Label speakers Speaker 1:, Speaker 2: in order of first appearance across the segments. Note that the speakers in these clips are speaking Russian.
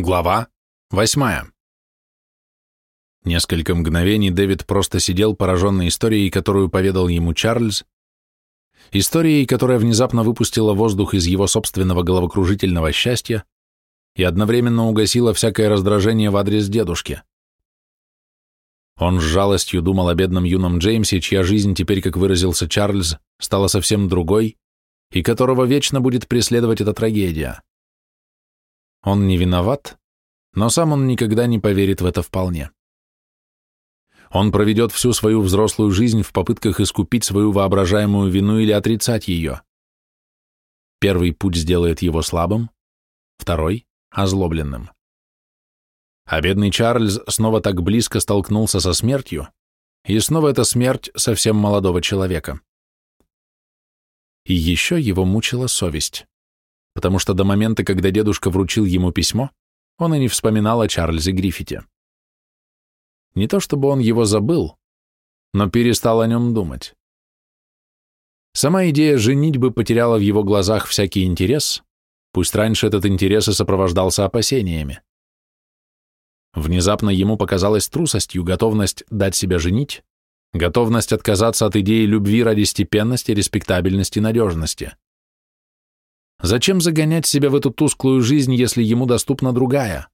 Speaker 1: Глава восьмая. Несколько мгновений Дэвид просто сидел, пораженный историей, которую поведал ему Чарльз, историей, которая внезапно выпустила воздух из его собственного головокружительного счастья и одновременно угасила всякое раздражение в адрес дедушки. Он с жалостью думал о бедном юном Джеймсе, чья жизнь теперь, как выразился Чарльз, стала совсем другой, и которого вечно будет преследовать эта трагедия. Он не виноват, но сам он никогда не поверит в это вполне. Он проведет всю свою взрослую жизнь в попытках искупить свою воображаемую вину или отрицать ее. Первый путь сделает его слабым, второй – озлобленным. А бедный Чарльз снова так близко столкнулся со смертью, и снова эта смерть совсем молодого человека. И еще его мучила совесть потому что до момента, когда дедушка вручил ему письмо, он и не вспоминал о Чарльзе Гриффите. Не то чтобы он его забыл, но перестал о нем думать. Сама идея женитьбы потеряла в его глазах всякий интерес, пусть раньше этот интерес и сопровождался опасениями. Внезапно ему показалась трусостью готовность дать себя женить, готовность отказаться от идеи любви ради степенности, респектабельности, надежности. Зачем загонять себя в эту тусклую жизнь, если ему доступна другая?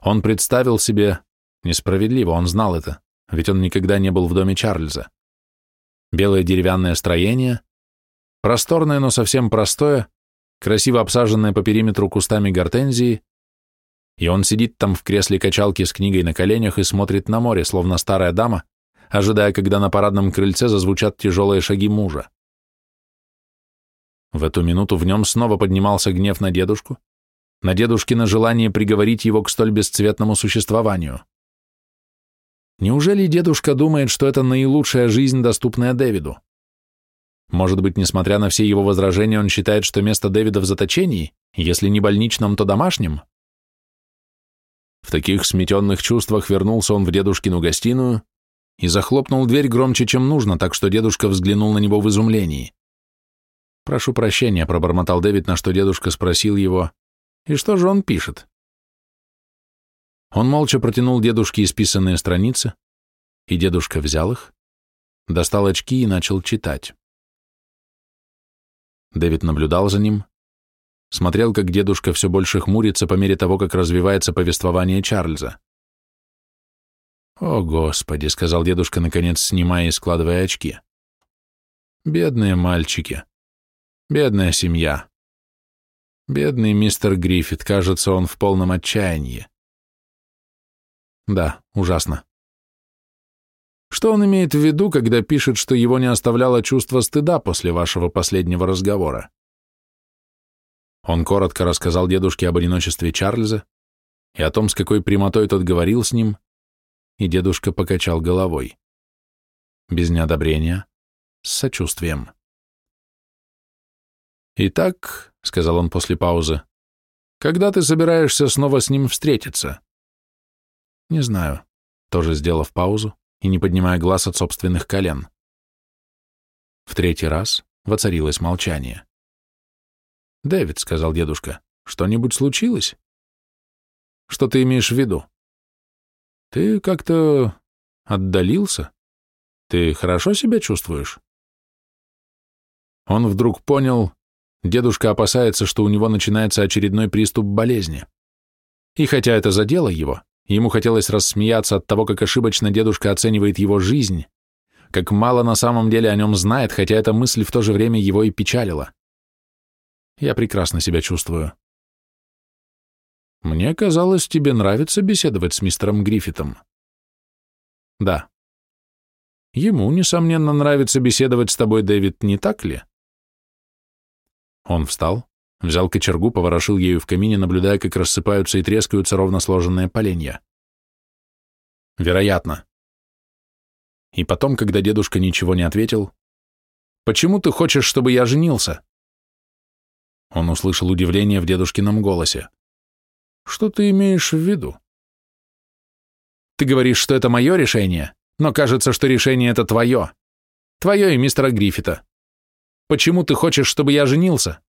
Speaker 1: Он представил себе, несправедливо, он знал это, ведь он никогда не был в доме Чарльза. Белое деревянное строение, просторное, но совсем простое, красиво обсаженное по периметру кустами гортензии, и он сидит там в кресле качалки с книгой на коленях и смотрит на море, словно старая дама, ожидая, когда на парадном крыльце зазвучат тяжелые шаги мужа. В эту минуту в нем снова поднимался гнев на дедушку, на дедушкино желание приговорить его к столь бесцветному существованию. Неужели дедушка думает, что это наилучшая жизнь, доступная Дэвиду? Может быть, несмотря на все его возражения, он считает, что место Дэвида в заточении, если не больничном, то домашнем? В таких сметенных чувствах вернулся он в дедушкину гостиную и захлопнул дверь громче, чем нужно, так что дедушка взглянул на него в изумлении. «Прошу прощения», — пробормотал Дэвид, на что дедушка спросил его, «И что же он пишет?» Он молча протянул дедушке исписанные страницы, и дедушка взял их, достал очки и начал читать. Дэвид наблюдал за ним, смотрел, как дедушка все больше хмурится по мере того, как развивается повествование Чарльза. «О, Господи!» — сказал дедушка, наконец, снимая и складывая очки. «Бедные мальчики! Бедная семья. Бедный мистер Гриффит, кажется, он в полном отчаянии. Да, ужасно. Что он имеет в виду, когда пишет, что его не оставляло чувство стыда после вашего последнего разговора? Он коротко рассказал дедушке об одиночестве Чарльза и о том, с какой прямотой тот говорил с ним, и дедушка покачал головой. Без неодобрения, с сочувствием. «Итак», — сказал он после паузы, — «когда ты собираешься снова с ним встретиться?» «Не знаю», — тоже сделав паузу и не поднимая глаз от собственных колен. В третий раз воцарилось молчание. «Дэвид», — сказал дедушка, — «что-нибудь случилось?» «Что ты имеешь в виду?» «Ты как-то отдалился? Ты хорошо себя чувствуешь?» Он вдруг понял, Дедушка опасается, что у него начинается очередной приступ болезни. И хотя это задело его, ему хотелось рассмеяться от того, как ошибочно дедушка оценивает его жизнь, как мало на самом деле о нем знает, хотя эта мысль в то же время его и печалила. Я прекрасно себя чувствую. Мне казалось, тебе нравится беседовать с мистером Гриффитом. Да. Ему, несомненно, нравится беседовать с тобой, Дэвид, не так ли? Он встал, взял кочергу, поворошил ею в камине, наблюдая, как рассыпаются и трескаются ровно сложенные поленья. Вероятно. И потом, когда дедушка ничего не ответил, «Почему ты хочешь, чтобы я женился?» Он услышал удивление в дедушкином голосе. «Что ты имеешь в виду?» «Ты говоришь, что это мое решение, но кажется, что решение это твое. Твое и мистера Гриффита. Почему ты хочешь, чтобы я женился?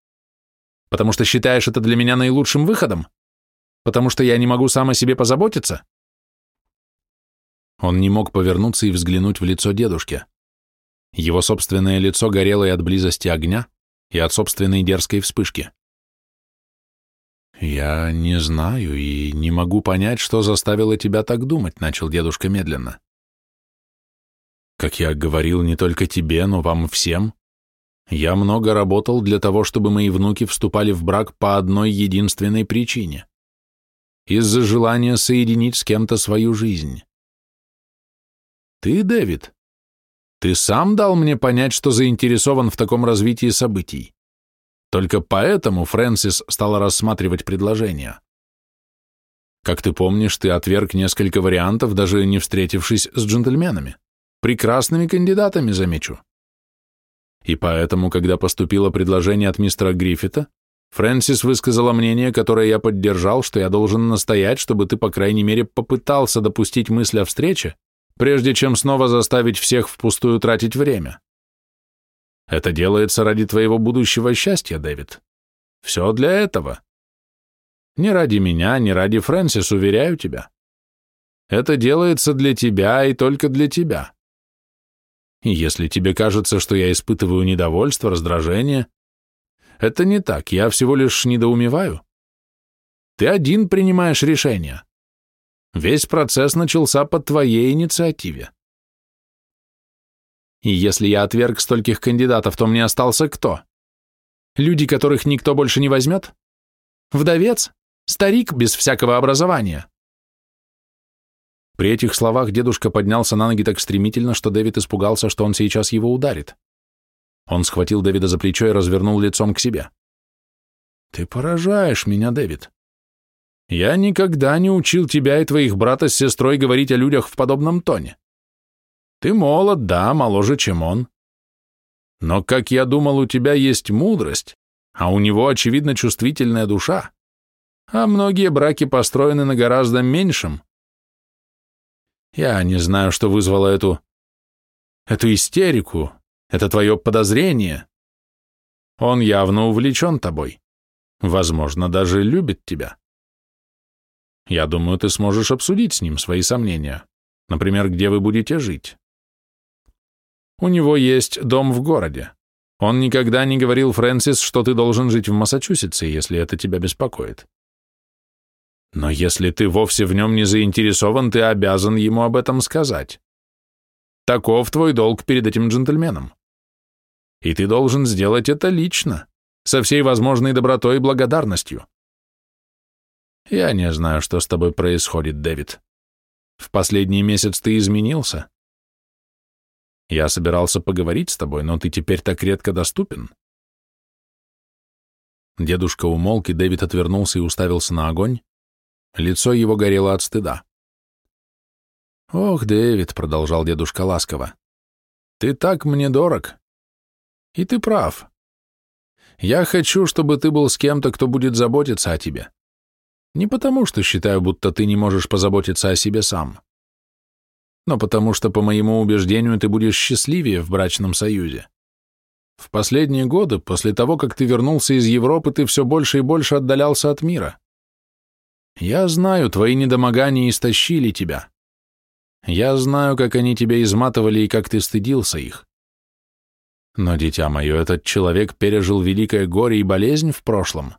Speaker 1: Потому что считаешь это для меня наилучшим выходом? потому что я не могу сам о себе позаботиться?» Он не мог повернуться и взглянуть в лицо дедушки. Его собственное лицо горело и от близости огня, и от собственной дерзкой вспышки. «Я не знаю и не могу понять, что заставило тебя так думать», — начал дедушка медленно. «Как я говорил не только тебе, но вам всем, я много работал для того, чтобы мои внуки вступали в брак по одной единственной причине — из-за желания соединить с кем-то свою жизнь. Ты, Дэвид, ты сам дал мне понять, что заинтересован в таком развитии событий. Только поэтому Фрэнсис стала рассматривать предложение. Как ты помнишь, ты отверг несколько вариантов, даже не встретившись с джентльменами. Прекрасными кандидатами, замечу. И поэтому, когда поступило предложение от мистера Гриффита, Фрэнсис высказала мнение, которое я поддержал, что я должен настоять, чтобы ты, по крайней мере, попытался допустить мысль о встрече, прежде чем снова заставить всех впустую тратить время. Это делается ради твоего будущего счастья, Дэвид. Все для этого. Не ради меня, не ради Фрэнсис, уверяю тебя. Это делается для тебя и только для тебя. Если тебе кажется, что я испытываю недовольство, раздражение, это не так, я всего лишь недоумеваю. Ты один принимаешь решение. Весь процесс начался по твоей инициативе. И если я отверг стольких кандидатов, то мне остался кто? Люди, которых никто больше не возьмет? Вдовец? Старик без всякого образования? При этих словах дедушка поднялся на ноги так стремительно, что Дэвид испугался, что он сейчас его ударит. Он схватил Дэвида за плечо и развернул лицом к себе. «Ты поражаешь меня, Дэвид. Я никогда не учил тебя и твоих брата с сестрой говорить о людях в подобном тоне. Ты молод, да, моложе, чем он. Но, как я думал, у тебя есть мудрость, а у него, очевидно, чувствительная душа. А многие браки построены на гораздо меньшем. Я не знаю, что вызвало эту... эту истерику, это твое подозрение. Он явно увлечен тобой. Возможно, даже любит тебя. Я думаю, ты сможешь обсудить с ним свои сомнения. Например, где вы будете жить. У него есть дом в городе. Он никогда не говорил, Фрэнсис, что ты должен жить в Массачусетсе, если это тебя беспокоит. Но если ты вовсе в нем не заинтересован, ты обязан ему об этом сказать. Таков твой долг перед этим джентльменом. И ты должен сделать это лично, со всей возможной добротой и благодарностью. Я не знаю, что с тобой происходит, Дэвид. В последний месяц ты изменился. Я собирался поговорить с тобой, но ты теперь так редко доступен. Дедушка умолк, и Дэвид отвернулся и уставился на огонь. Лицо его горело от стыда. «Ох, Дэвид», — продолжал дедушка ласково, — «ты так мне дорог. И ты прав. Я хочу, чтобы ты был с кем-то, кто будет заботиться о тебе. Не потому, что считаю, будто ты не можешь позаботиться о себе сам, но потому что, по моему убеждению, ты будешь счастливее в брачном союзе. В последние годы, после того, как ты вернулся из Европы, ты все больше и больше отдалялся от мира. Я знаю, твои недомогания истощили тебя. Я знаю, как они тебя изматывали и как ты стыдился их. Но, дитя мое, этот человек пережил великое горе и болезнь в прошлом.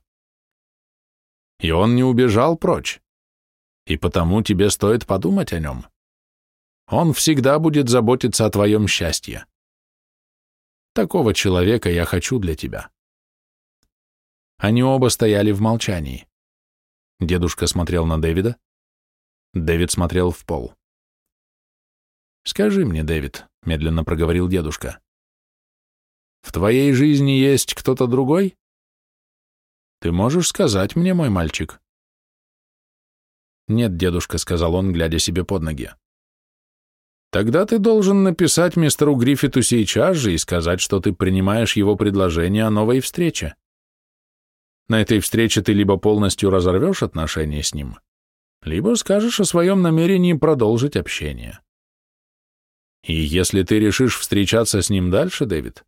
Speaker 1: И он не убежал прочь. И потому тебе стоит подумать о нем. Он всегда будет заботиться о твоем счастье. Такого человека я хочу для тебя. Они оба стояли в молчании. Дедушка смотрел на Дэвида. Дэвид смотрел в пол. «Скажи мне, Дэвид», — медленно проговорил дедушка, — «в твоей жизни есть кто-то другой?» Ты можешь сказать мне, мой мальчик?» «Нет, дедушка», — сказал он, глядя себе под ноги. «Тогда ты должен написать мистеру Гриффиту сейчас же и сказать, что ты принимаешь его предложение о новой встрече. На этой встрече ты либо полностью разорвешь отношения с ним, либо скажешь о своем намерении продолжить общение. И если ты решишь встречаться с ним дальше, Дэвид,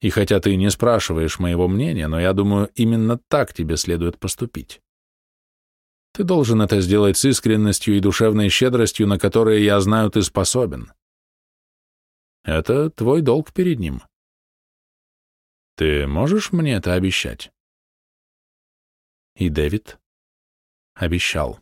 Speaker 1: и хотя ты не спрашиваешь моего мнения, но я думаю, именно так тебе следует поступить. Ты должен это сделать с искренностью и душевной щедростью, на которые, я знаю, ты способен. Это твой долг перед ним. Ты можешь мне это обещать? И Дэвид обещал.